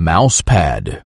Mousepad.